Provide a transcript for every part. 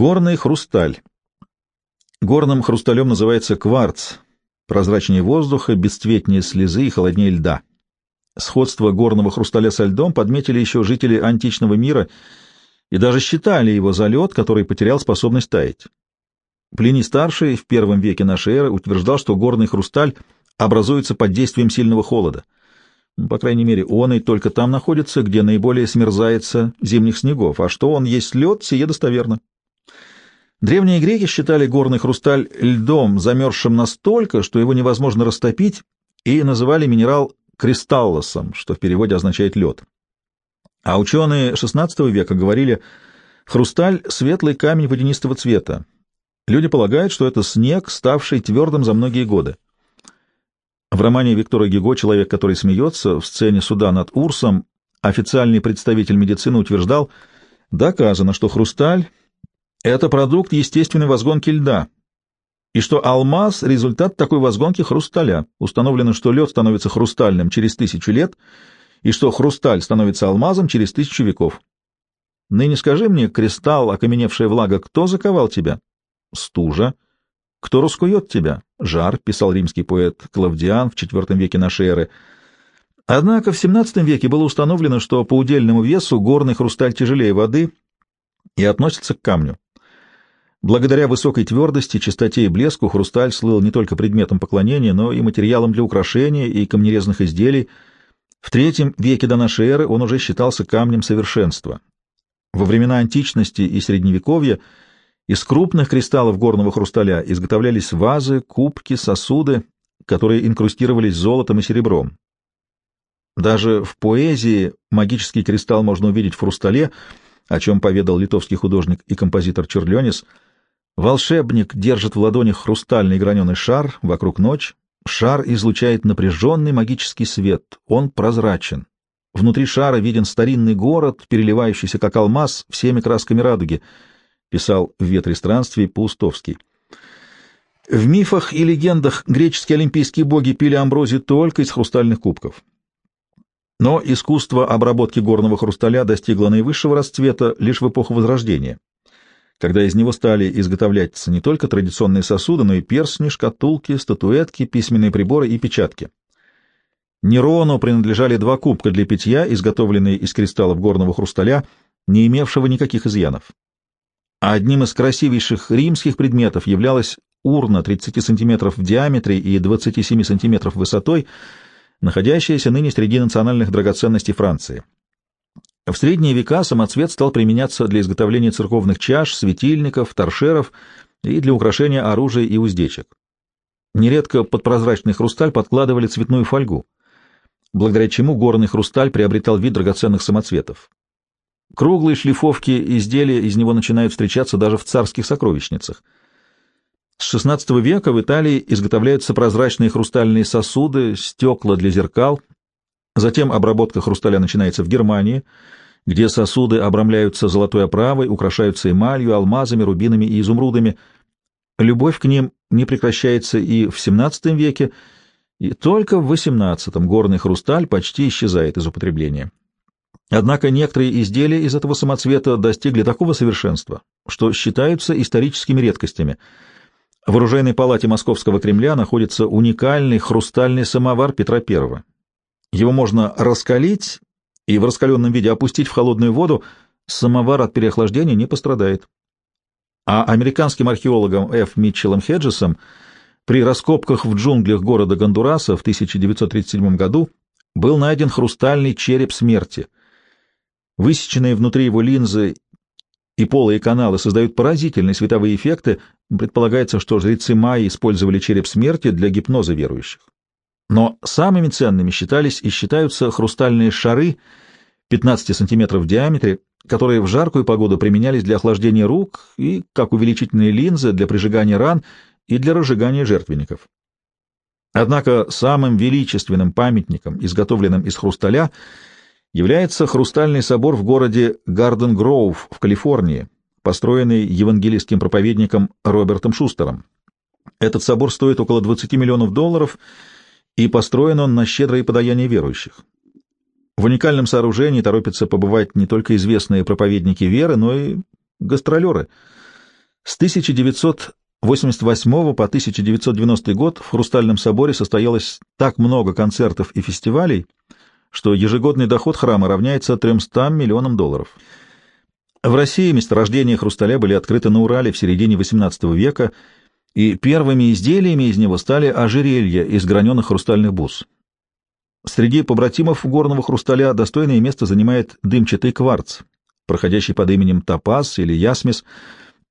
Горный хрусталь. Горным хрусталем называется кварц, прозрачнее воздуха, бесцветнее слезы и холоднее льда. Сходство горного хрусталя со льдом подметили еще жители античного мира и даже считали его за лед, который потерял способность таять. Плиний старший в первом веке нашей эры утверждал, что горный хрусталь образуется под действием сильного холода. По крайней мере, он и только там находится, где наиболее смерзается зимних снегов, а что он есть лед, сие достоверно. Древние греки считали горный хрусталь льдом, замерзшим настолько, что его невозможно растопить, и называли минерал кристаллосом, что в переводе означает лед. А ученые XVI века говорили «хрусталь — светлый камень водянистого цвета». Люди полагают, что это снег, ставший твердым за многие годы. В романе Виктора Гюго «Человек, который смеется» в сцене суда над Урсом официальный представитель медицины утверждал, доказано, что хрусталь это продукт естественной возгонки льда, и что алмаз — результат такой возгонки хрусталя. Установлено, что лед становится хрустальным через тысячу лет, и что хрусталь становится алмазом через тысячу веков. Ныне скажи мне, кристалл, окаменевшая влага, кто заковал тебя? Стужа. Кто раскует тебя? Жар, писал римский поэт Клавдиан в IV веке нашей эры. Однако в XVII веке было установлено, что по удельному весу горный хрусталь тяжелее воды и относится к камню. Благодаря высокой твердости, чистоте и блеску хрусталь слыл не только предметом поклонения, но и материалом для украшения и камнерезных изделий. В третьем веке до нашей эры он уже считался камнем совершенства. Во времена античности и средневековья из крупных кристаллов горного хрусталя изготовлялись вазы, кубки, сосуды, которые инкрустировались золотом и серебром. Даже в поэзии магический кристалл можно увидеть в хрустале, о чем поведал литовский художник и композитор Черлёнис — Волшебник держит в ладонях хрустальный граненый шар, вокруг ночь. Шар излучает напряженный магический свет, он прозрачен. Внутри шара виден старинный город, переливающийся как алмаз всеми красками радуги, писал в «Ветре странствий» Паустовский. В мифах и легендах греческие олимпийские боги пили амброзию только из хрустальных кубков. Но искусство обработки горного хрусталя достигло наивысшего расцвета лишь в эпоху Возрождения когда из него стали изготовляться не только традиционные сосуды, но и перстни, шкатулки, статуэтки, письменные приборы и печатки. Нерону принадлежали два кубка для питья, изготовленные из кристаллов горного хрусталя, не имевшего никаких изъянов. А одним из красивейших римских предметов являлась урна 30 сантиметров в диаметре и 27 сантиметров высотой, находящаяся ныне среди национальных драгоценностей Франции. В средние века самоцвет стал применяться для изготовления церковных чаш, светильников, торшеров и для украшения оружия и уздечек. Нередко под прозрачный хрусталь подкладывали цветную фольгу, благодаря чему горный хрусталь приобретал вид драгоценных самоцветов. Круглые шлифовки изделия из него начинают встречаться даже в царских сокровищницах. С XVI века в Италии изготовляются прозрачные хрустальные сосуды, стекла для зеркал Затем обработка хрусталя начинается в Германии, где сосуды обрамляются золотой оправой, украшаются эмалью, алмазами, рубинами и изумрудами. Любовь к ним не прекращается и в XVII веке, и только в XVIII горный хрусталь почти исчезает из употребления. Однако некоторые изделия из этого самоцвета достигли такого совершенства, что считаются историческими редкостями. В оружейной палате Московского Кремля находится уникальный хрустальный самовар Петра I. Его можно раскалить и в раскаленном виде опустить в холодную воду, самовар от переохлаждения не пострадает. А американским археологом Ф. Митчеллом Хеджесом при раскопках в джунглях города Гондураса в 1937 году был найден хрустальный череп смерти. Высеченные внутри его линзы и полые каналы создают поразительные световые эффекты. Предполагается, что жрецы майя использовали череп смерти для гипноза верующих. Но самыми ценными считались и считаются хрустальные шары 15 сантиметров в диаметре, которые в жаркую погоду применялись для охлаждения рук и как увеличительные линзы для прижигания ран и для разжигания жертвенников. Однако самым величественным памятником, изготовленным из хрусталя, является хрустальный собор в городе Гарден-Гроув в Калифорнии, построенный евангелистским проповедником Робертом Шустером. Этот собор стоит около 20 миллионов долларов — и построен он на щедрое подаяние верующих. В уникальном сооружении торопятся побывать не только известные проповедники веры, но и гастролеры. С 1988 по 1990 год в Хрустальном соборе состоялось так много концертов и фестивалей, что ежегодный доход храма равняется 300 миллионам долларов. В России месторождения хрусталя были открыты на Урале в середине XVIII века, и первыми изделиями из него стали ожерелья из граненых хрустальных бус. Среди побратимов горного хрусталя достойное место занимает дымчатый кварц, проходящий под именем топаз или ясмис.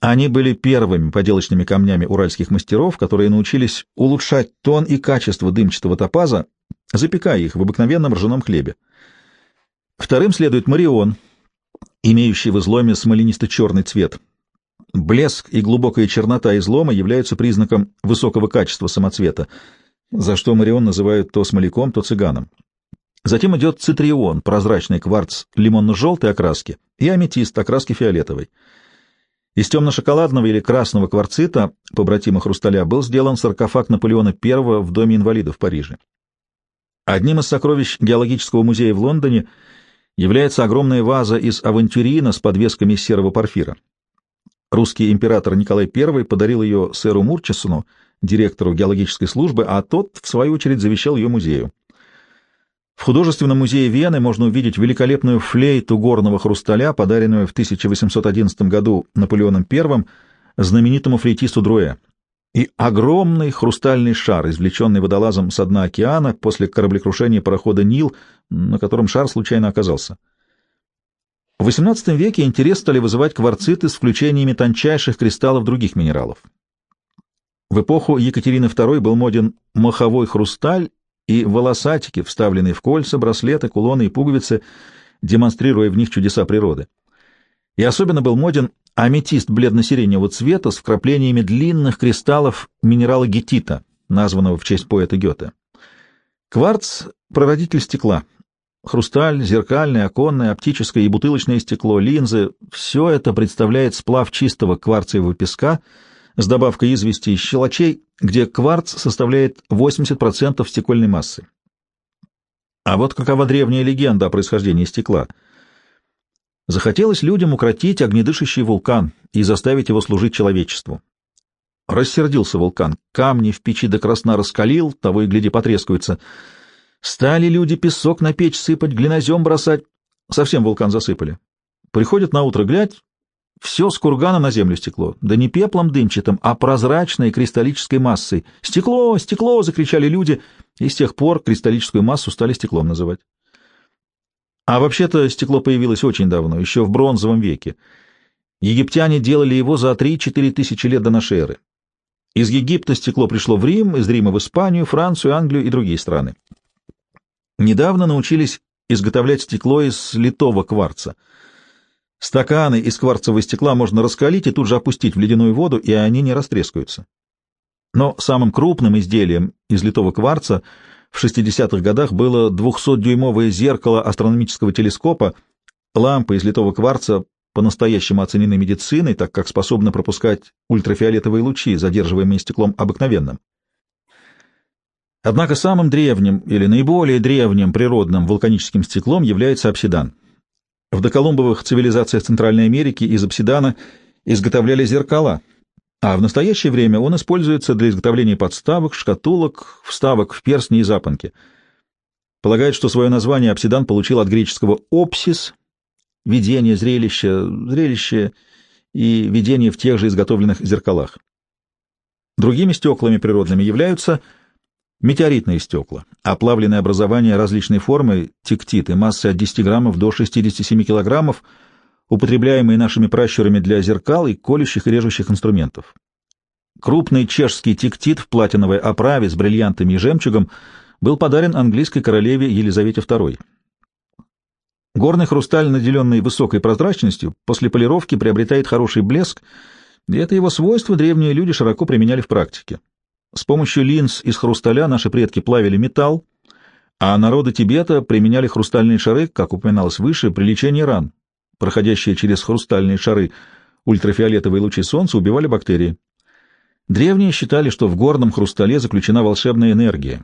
Они были первыми поделочными камнями уральских мастеров, которые научились улучшать тон и качество дымчатого топаза, запекая их в обыкновенном ржаном хлебе. Вторым следует марион, имеющий в изломе смоленисто-черный цвет. Блеск и глубокая чернота излома являются признаком высокого качества самоцвета — за что Марион называют то смоляком, то цыганом. Затем идет цитрион, прозрачный кварц лимонно-желтой окраски, и аметист окраски фиолетовой. Из темно-шоколадного или красного кварцита, побратима хрусталя, был сделан саркофаг Наполеона I в Доме инвалидов в Париже. Одним из сокровищ геологического музея в Лондоне является огромная ваза из авантюрина с подвесками из серого порфира. Русский император Николай I подарил ее сэру Мурчесону, директору геологической службы, а тот, в свою очередь, завещал ее музею. В художественном музее Вены можно увидеть великолепную флейту горного хрусталя, подаренную в 1811 году Наполеоном I знаменитому флейтисту Друэ, и огромный хрустальный шар, извлеченный водолазом со дна океана после кораблекрушения парохода «Нил», на котором шар случайно оказался. В XVIII веке интерес стали вызывать кварциты с включениями тончайших кристаллов других минералов. В эпоху Екатерины II был моден маховой хрусталь и волосатики, вставленные в кольца, браслеты, кулоны и пуговицы, демонстрируя в них чудеса природы. И особенно был моден аметист бледно-сиреневого цвета с вкраплениями длинных кристаллов минерала гетита, названного в честь поэта Гёте. Кварц — прародитель стекла. Хрусталь, зеркальное, оконное, оптическое и бутылочное стекло, линзы — все это представляет сплав чистого кварцевого песка — с добавкой извести и щелочей, где кварц составляет 80% стекольной массы. А вот какова древняя легенда о происхождении стекла. Захотелось людям укротить огнедышащий вулкан и заставить его служить человечеству. Рассердился вулкан, камни в печи до красна раскалил, того и гляди потрескаются. Стали люди песок на печь сыпать, глинозем бросать. Совсем вулкан засыпали. Приходят на утро глядь, все с кургана на землю стекло, да не пеплом дымчатым, а прозрачной кристаллической массой. «Стекло! Стекло!» — закричали люди, и с тех пор кристаллическую массу стали стеклом называть. А вообще-то стекло появилось очень давно, еще в бронзовом веке. Египтяне делали его за 3-4 тысячи лет до нашей эры. Из Египта стекло пришло в Рим, из Рима в Испанию, Францию, Англию и другие страны. Недавно научились изготовлять стекло из литого кварца — Стаканы из кварцевого стекла можно раскалить и тут же опустить в ледяную воду, и они не растрескаются. Но самым крупным изделием из литого кварца в 60-х годах было 200-дюймовое зеркало астрономического телескопа, лампа из литого кварца по-настоящему оценены медициной, так как способна пропускать ультрафиолетовые лучи, задерживаемые стеклом обыкновенным. Однако самым древним или наиболее древним природным вулканическим стеклом является обсидан — в доколумбовых цивилизациях Центральной Америки из обсидана изготовляли зеркала, а в настоящее время он используется для изготовления подставок, шкатулок, вставок в перстни и запонки. Полагают, что свое название обсидан получил от греческого «опсис» — видение, зрелище, зрелище и видение в тех же изготовленных зеркалах. Другими стеклами природными являются — Метеоритные стекла, оплавленные образования различной формы, тектиты, массой от 10 граммов до 67 килограммов, употребляемые нашими пращурами для зеркал и колющих и режущих инструментов. Крупный чешский тектит в платиновой оправе с бриллиантами и жемчугом был подарен английской королеве Елизавете II. Горный хрусталь, наделенный высокой прозрачностью, после полировки приобретает хороший блеск, и это его свойство древние люди широко применяли в практике. С помощью линз из хрусталя наши предки плавили металл, а народы Тибета применяли хрустальные шары, как упоминалось выше, при лечении ран. Проходящие через хрустальные шары ультрафиолетовые лучи солнца убивали бактерии. Древние считали, что в горном хрустале заключена волшебная энергия,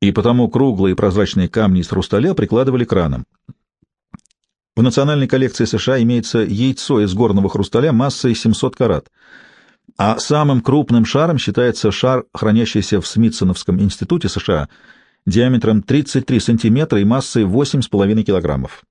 и потому круглые прозрачные камни из хрусталя прикладывали к ранам. В национальной коллекции США имеется яйцо из горного хрусталя массой 700 карат, а самым крупным шаром считается шар, хранящийся в Смитсоновском институте США, диаметром 33 сантиметра и массой 8,5 килограммов.